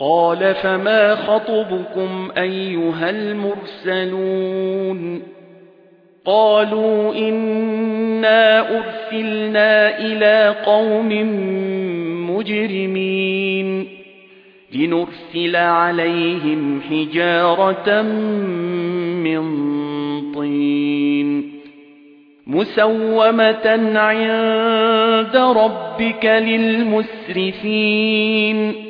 قال فما خطبكم أيها المرسلون قالوا إنا أرسلنا إلى قوم مجرمين لنرسل عليهم حجارة من طين مسومة عند ربك للمسرفين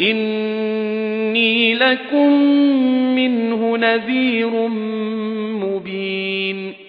إني لكم منه نذير مبين